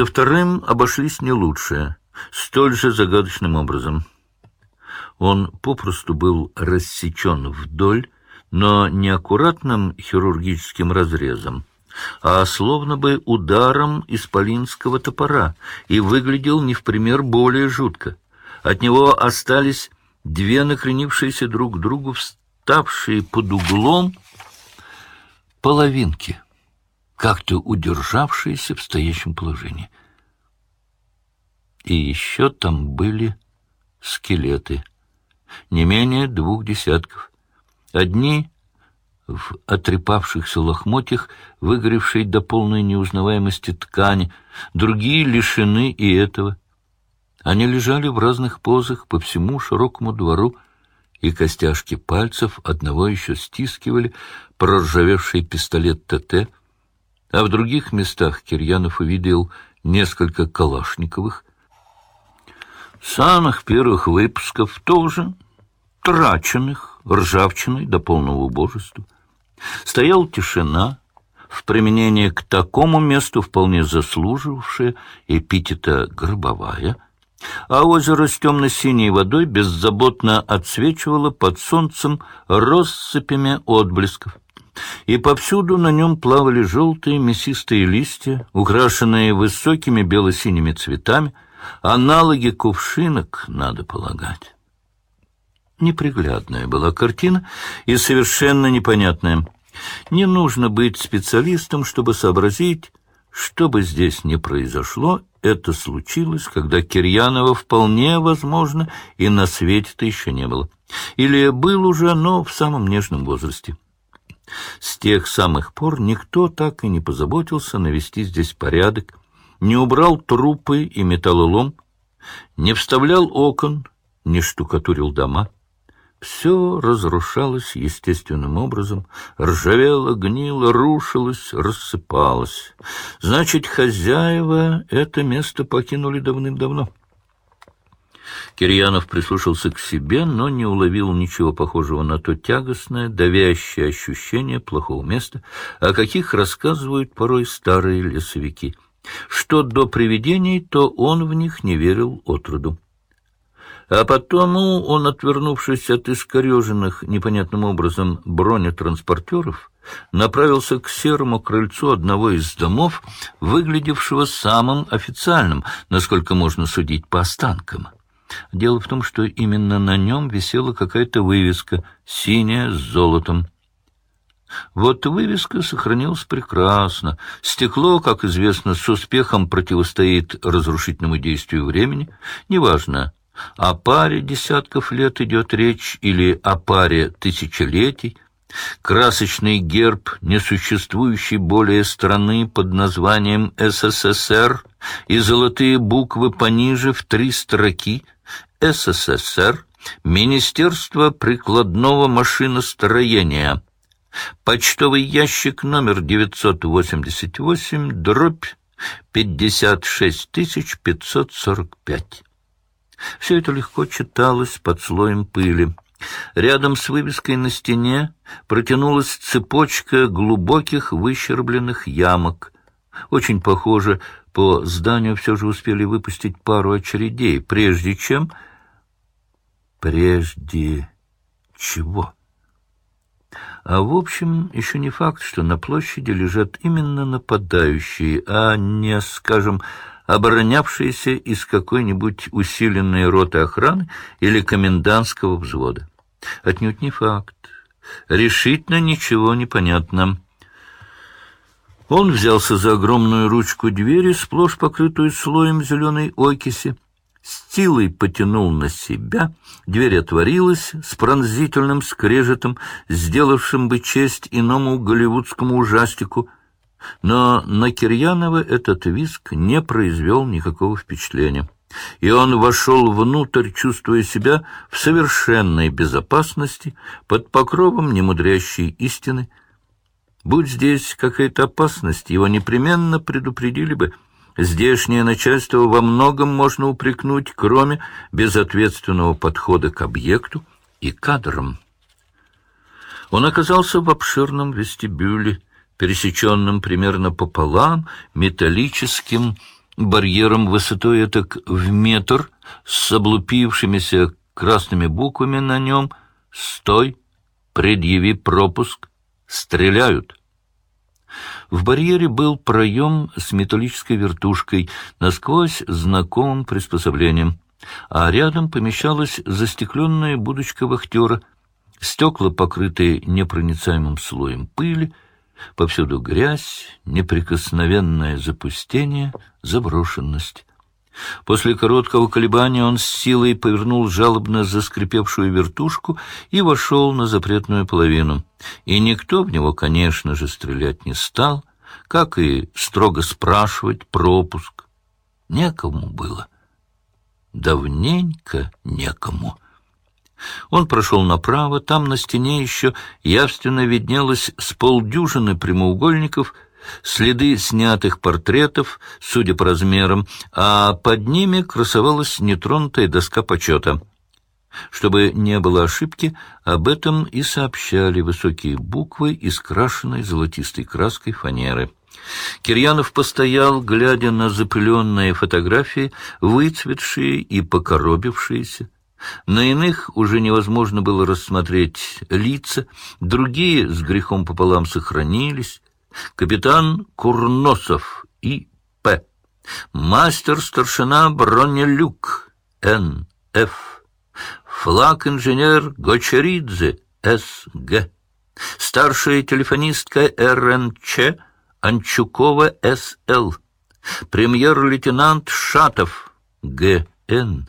Со вторым обошлись не лучше, столь же загадочным образом. Он попросту был рассечен вдоль, но не аккуратным хирургическим разрезом, а словно бы ударом исполинского топора, и выглядел не в пример более жутко. От него остались две накренившиеся друг к другу, вставшие под углом половинки, как-то удержавшиеся в стоящем положении. И еще там были скелеты, не менее двух десятков. Одни в отрепавшихся лохмотьях, выгоревшей до полной неузнаваемости ткани, другие лишены и этого. Они лежали в разных позах по всему широкому двору, и костяшки пальцев одного еще стискивали проржавевший пистолет ТТ, а в других местах Кирьянов увидел несколько калашниковых. Самых первых выпусков тоже траченных ржавчиной до полного убожества. Стояла тишина, в применении к такому месту вполне заслуживавшая эпитета «гробовая», а озеро с темно-синей водой беззаботно отсвечивало под солнцем россыпями отблесков. И повсюду на нем плавали желтые мясистые листья, украшенные высокими бело-синими цветами, аналоги кувшинок, надо полагать. Неприглядная была картина и совершенно непонятная. Не нужно быть специалистом, чтобы сообразить, что бы здесь ни произошло, это случилось, когда Кирьянова вполне возможно и на свете-то еще не было. Или был уже, но в самом нежном возрасте. Тех самых пор никто так и не позаботился навести здесь порядок, не убрал трупы и металлолом, не вставлял окон, не штукатурил дома. Все разрушалось естественным образом, ржавело, гнило, рушилось, рассыпалось. Значит, хозяева это место покинули давным-давно. Кирьянов прислушался к себе, но не уловил ничего похожего на то тягостное, давящее ощущение плохого места, о каких рассказывают порой старые лесовики. Что до привидений, то он в них не верил отроду. А потому он, отвернувшись от искореженных непонятным образом бронетранспортеров, направился к серому крыльцу одного из домов, выглядевшего самым официальным, насколько можно судить по останкам. Дело в том, что именно на нем висела какая-то вывеска, синяя с золотом. Вот вывеска сохранилась прекрасно. Стекло, как известно, с успехом противостоит разрушительному действию времени. Неважно, о паре десятков лет идет речь или о паре тысячелетий. Красочный герб несуществующей более страны под названием СССР и золотые буквы пониже в три строки СССР Министерство прикладного машиностроения. Почтовый ящик номер 988, дробь 56545. Все это легко читалось под слоем пыли. Рядом с вывеской на стене протянулась цепочка глубоких выщербленных ямок. Очень похоже, по зданию все же успели выпустить пару очередей, прежде чем... Прежде чего? А в общем, еще не факт, что на площади лежат именно нападающие, а не, скажем, оборонявшиеся из какой-нибудь усиленной роты охраны или комендантского взвода. Отнюдь не факт. Решительно ничего не понятно. Он взялся за огромную ручку двери, сплошь покрытую слоем зеленой окиси, с силой потянул на себя, дверь отворилась с пронзительным скрежетом, сделавшим бы честь иному голливудскому ужастику — но на Кирьянова этот виск не произвел никакого впечатления, и он вошел внутрь, чувствуя себя в совершенной безопасности под покровом немудрящей истины. Будь здесь какая-то опасность, его непременно предупредили бы. Здешнее начальство во многом можно упрекнуть, кроме безответственного подхода к объекту и кадрам. Он оказался в обширном вестибюле, пересеченным примерно пополам металлическим барьером высотой так в метр с облупившимися красными буквами на нем «Стой! Предъяви пропуск! Стреляют!» В барьере был проем с металлической вертушкой, насквозь знакомым приспособлением, а рядом помещалась застекленная будочка вахтера, стекла, покрытые непроницаемым слоем пыли, повсюду грязь, неприкосновенное запустение, заброшенность. После короткого колебания он с силой повернул жалобно заскрипевшую вертушку и вошел на запретную половину. И никто в него, конечно же, стрелять не стал, как и строго спрашивать пропуск. Некому было. Давненько некому. Он прошел направо, там на стене еще явственно виднелось с полдюжины прямоугольников — следы снятых портретов, судя по размерам, а под ними красовалась нетронутая доска почета. Чтобы не было ошибки, об этом и сообщали высокие буквы из крашенной золотистой краской фанеры. Кирьянов постоял, глядя на запыленные фотографии, выцветшие и покоробившиеся. На иных уже невозможно было рассмотреть лица, другие с грехом пополам сохранились капитан Курносов И.П., мастер-старшина Бронелюк Н.Ф., флаг-инженер Гочеридзе С.Г., старшая телефонистка РНЧ Анчукова С.Л., премьер-лейтенант Шатов Г.Н.,